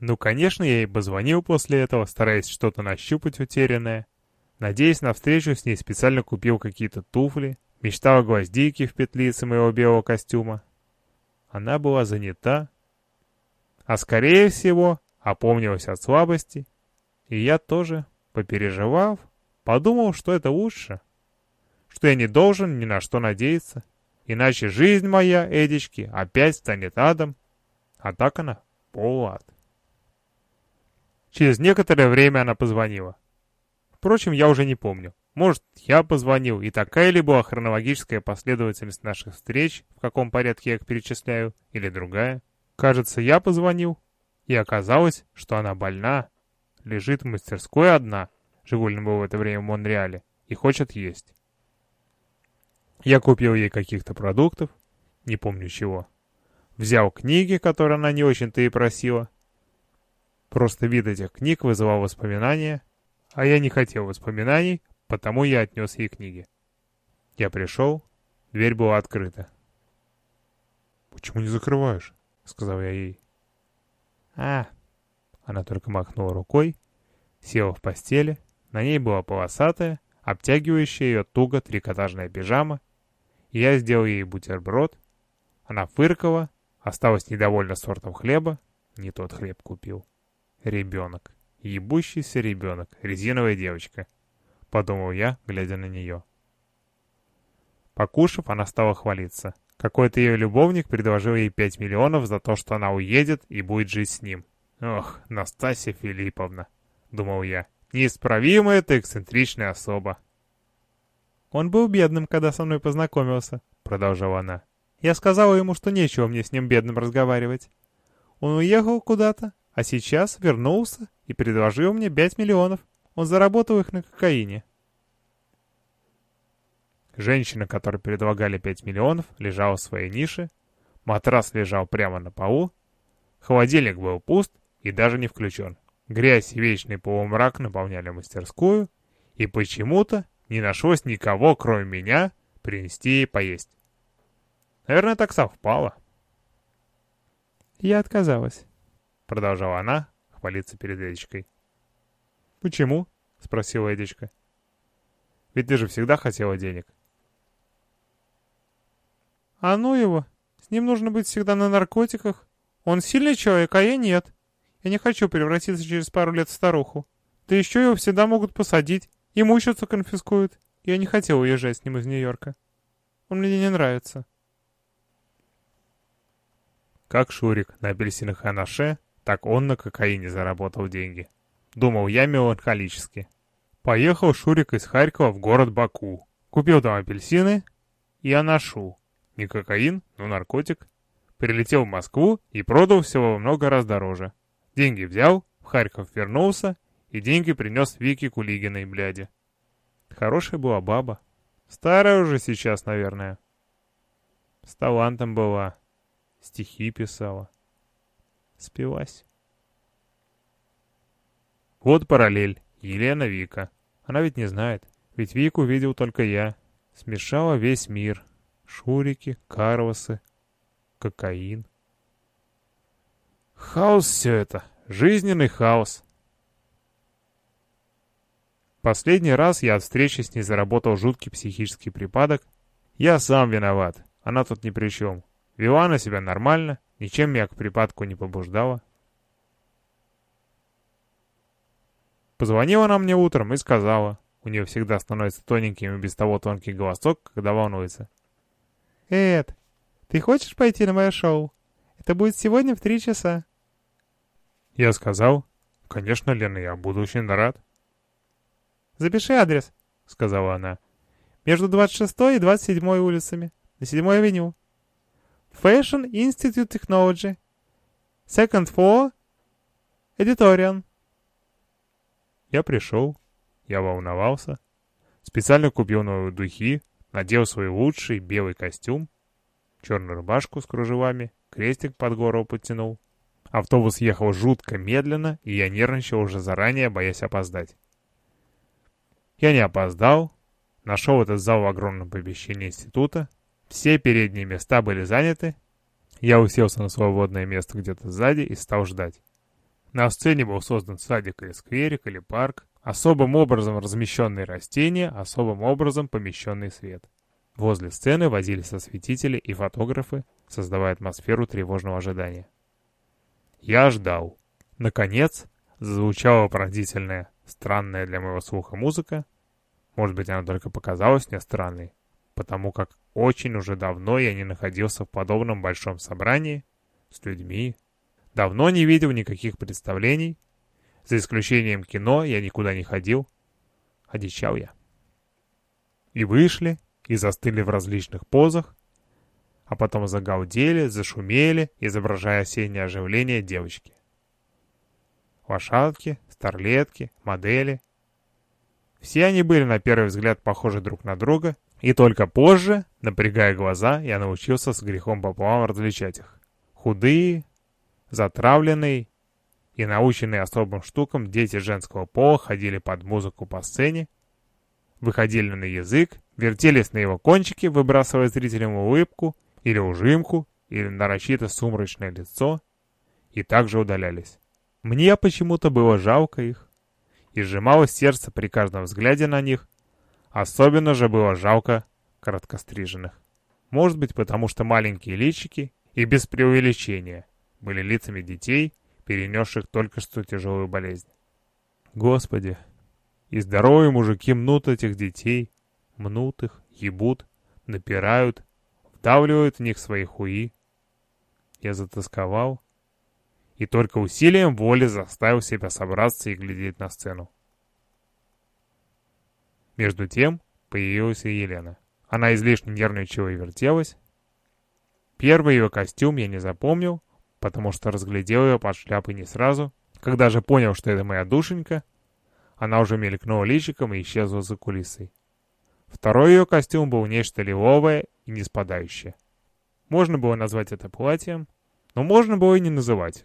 Ну, конечно, я ей позвонил после этого, стараясь что-то нащупать утерянное. Надеясь на встречу с ней, специально купил какие-то туфли, мечтал о гвоздике в петлице моего белого костюма. Она была занята, а скорее всего опомнилась от слабости, и я тоже, попереживав, подумал, что это лучше, что я не должен ни на что надеяться, иначе жизнь моя, Эдички, опять станет адом, а так она полуад. Через некоторое время она позвонила. Впрочем, я уже не помню. Может, я позвонил, и такая ли была хронологическая последовательность наших встреч, в каком порядке я их перечисляю, или другая. Кажется, я позвонил, и оказалось, что она больна, лежит в мастерской одна, Жигулин был в это время в Монреале, и хочет есть. Я купил ей каких-то продуктов, не помню чего. Взял книги, которые она не очень-то и просила. Просто вид этих книг вызывал воспоминания, а я не хотел воспоминаний, потому я отнес ей книги. Я пришел, дверь была открыта. «Почему не закрываешь?» — сказал я ей. «А!» Она только махнула рукой, села в постели, на ней была полосатая, обтягивающая ее туго трикотажная пижама, я сделал ей бутерброд. Она фыркала, осталась недовольна сортом хлеба, не тот хлеб купил. Ребенок. Ебущийся ребенок, резиновая девочка. Подумал я, глядя на нее. Покушав, она стала хвалиться. Какой-то ее любовник предложил ей 5 миллионов за то, что она уедет и будет жить с ним. Ох, Настасья Филипповна, думал я. Неисправимая ты эксцентричная особа. Он был бедным, когда со мной познакомился, продолжала она. Я сказала ему, что нечего мне с ним бедным разговаривать. Он уехал куда-то, а сейчас вернулся и предложил мне 5 миллионов. Он заработал их на кокаине. Женщина, которой предлагали 5 миллионов, лежала в своей нише. Матрас лежал прямо на полу. Холодильник был пуст и даже не включен. Грязь и вечный полумрак наполняли мастерскую, и почему-то не нашлось никого, кроме меня, принести ей поесть. Наверное, так совпало. Я отказалась. — продолжала она хвалиться перед Эдичкой. «Почему?» — спросила Эдичка. «Ведь ты же всегда хотела денег». «А ну его! С ним нужно быть всегда на наркотиках. Он сильный человек, а я нет. Я не хочу превратиться через пару лет в старуху. Да еще его всегда могут посадить, имущество конфискуют. Я не хотел уезжать с ним из Нью-Йорка. Он мне не нравится». Как Шурик на апельсинах Анаше так он на кокаине заработал деньги. Думал я меланхолически. Поехал Шурик из Харькова в город Баку. Купил там апельсины и анашу. Не кокаин, но наркотик. Прилетел в Москву и продал всего во много раз дороже. Деньги взял, в Харьков вернулся и деньги принес Вике Кулигиной, бляди. Хорошая была баба. Старая уже сейчас, наверное. С талантом была. Стихи писала. Спилась. Вот параллель. Елена Вика. Она ведь не знает. Ведь Вику видел только я. Смешала весь мир. Шурики, карвасы, кокаин. Хаос все это. Жизненный хаос. Последний раз я от встречи с ней заработал жуткий психический припадок. Я сам виноват. Она тут ни при чем. Вела на себя нормально, Ничем меня к припадку не побуждала. Позвонила она мне утром и сказала, у нее всегда становится тоненьким и без того тонкий голосок, когда волнуется. «Эд, ты хочешь пойти на мое шоу? Это будет сегодня в три часа». Я сказал, «Конечно, Лена, я буду очень рад». «Запиши адрес», — сказала она. «Между 26 и 27 улицами, на 7 авеню. Fashion Institute Technology. Second floor. Editorial. Я пришел. Я волновался. Специально купил новые духи, надел свой лучший белый костюм, черную рубашку с кружевами, крестик под гору подтянул. Автобус ехал жутко медленно, и я нервничал уже заранее, боясь опоздать. Я не опоздал, нашел этот зал в огромном помещении института, все передние места были заняты. Я уселся на свободное место где-то сзади и стал ждать. На сцене был создан садик или скверик или парк, особым образом размещенные растения, особым образом помещенный свет. Возле сцены возились осветители и фотографы, создавая атмосферу тревожного ожидания. Я ждал. Наконец, зазвучала пронзительная, странная для моего слуха музыка. Может быть, она только показалась мне странной, потому как очень уже давно я не находился в подобном большом собрании с людьми. Давно не видел никаких представлений. За исключением кино я никуда не ходил. Одичал я. И вышли, и застыли в различных позах, а потом загалдели, зашумели, изображая осеннее оживление девочки. Лошадки, старлетки, модели. Все они были на первый взгляд похожи друг на друга, и только позже, напрягая глаза, я научился с грехом пополам различать их. Худые, затравленные и наученные особым штукам дети женского пола ходили под музыку по сцене, выходили на язык, вертелись на его кончике, выбрасывая зрителям улыбку или ужимку, или нарочито сумрачное лицо, и также удалялись. Мне почему-то было жалко их, и сжималось сердце при каждом взгляде на них, особенно же было жалко короткостриженных. Может быть, потому что маленькие личики, и без преувеличения, были лицами детей, перенесших только что тяжелую болезнь. Господи, и здоровые мужики мнут этих детей, мнут их, ебут, напирают, вдавливают в них свои хуи. Я затасковал и только усилием воли заставил себя собраться и глядеть на сцену. Между тем появилась и Елена. Она излишне нервничала и вертелась. Первый ее костюм я не запомнил, потому что разглядел ее под шляпой не сразу. Когда же понял, что это моя душенька, она уже мелькнула личиком и исчезла за кулисой. Второй ее костюм был нечто лиловое и не спадающее. Можно было назвать это платьем, но можно было и не называть.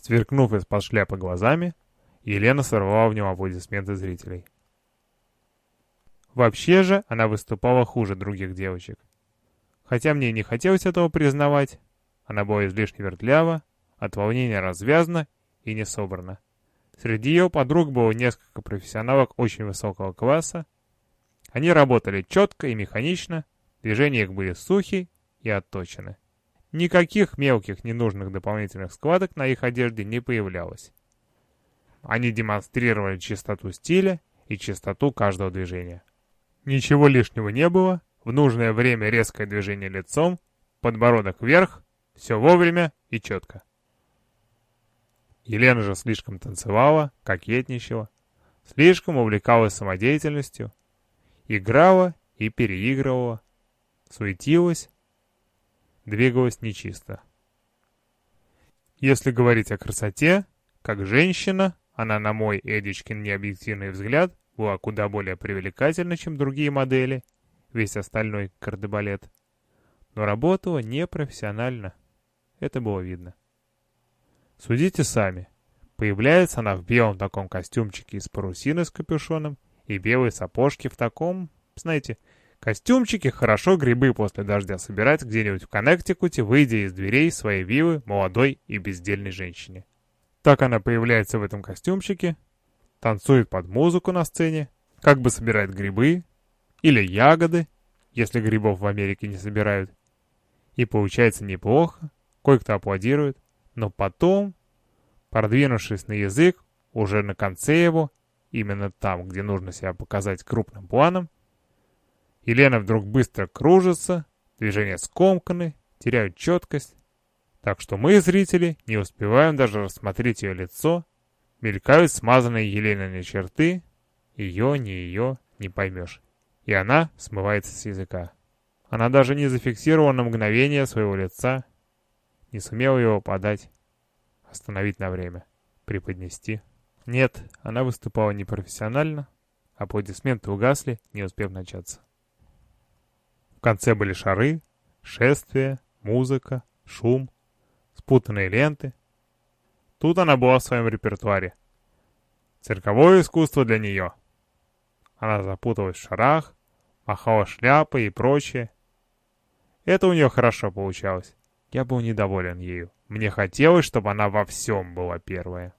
Сверкнув из-под шляпы глазами, Елена сорвала в нем аплодисменты зрителей. Вообще же она выступала хуже других девочек. Хотя мне не хотелось этого признавать, она была излишне вертлява, от волнения развязна и не собрана. Среди ее подруг было несколько профессионалок очень высокого класса. Они работали четко и механично, движения их были сухи и отточены. Никаких мелких ненужных дополнительных складок на их одежде не появлялось. Они демонстрировали чистоту стиля и чистоту каждого движения. Ничего лишнего не было, в нужное время резкое движение лицом, подбородок вверх, все вовремя и четко. Елена же слишком танцевала, кокетничала, слишком увлекалась самодеятельностью, играла и переигрывала, суетилась, двигалась нечисто. Если говорить о красоте, как женщина, она, на мой Эдичкин необъективный взгляд, была куда более привлекательна, чем другие модели, весь остальной кардебалет, но работала непрофессионально. Это было видно. Судите сами. Появляется она в белом таком костюмчике из парусины с капюшоном и белые сапожки в таком, знаете, костюмчике хорошо грибы после дождя собирать где-нибудь в Коннектикуте, выйдя из дверей своей виллы молодой и бездельной женщине. Так она появляется в этом костюмчике, танцует под музыку на сцене, как бы собирает грибы или ягоды, если грибов в Америке не собирают. И получается неплохо, кое-кто аплодирует. Но потом, продвинувшись на язык, уже на конце его, именно там, где нужно себя показать крупным планом, Елена вдруг быстро кружится, движения скомканы, теряют четкость, так что мы, зрители, не успеваем даже рассмотреть ее лицо, мелькают смазанные Еленины черты, ее, не ее, не поймешь. И она смывается с языка. Она даже не зафиксировала мгновение своего лица, не сумел его подать, остановить на время, преподнести. Нет, она выступала непрофессионально, аплодисменты угасли, не успев начаться. В конце были шары, шествия, музыка, шум, спутанные ленты. Тут она была в своем репертуаре. Цирковое искусство для нее. Она запуталась в шарах, махала шляпой и прочее. Это у нее хорошо получалось. Я был недоволен ею. Мне хотелось, чтобы она во всем была первая.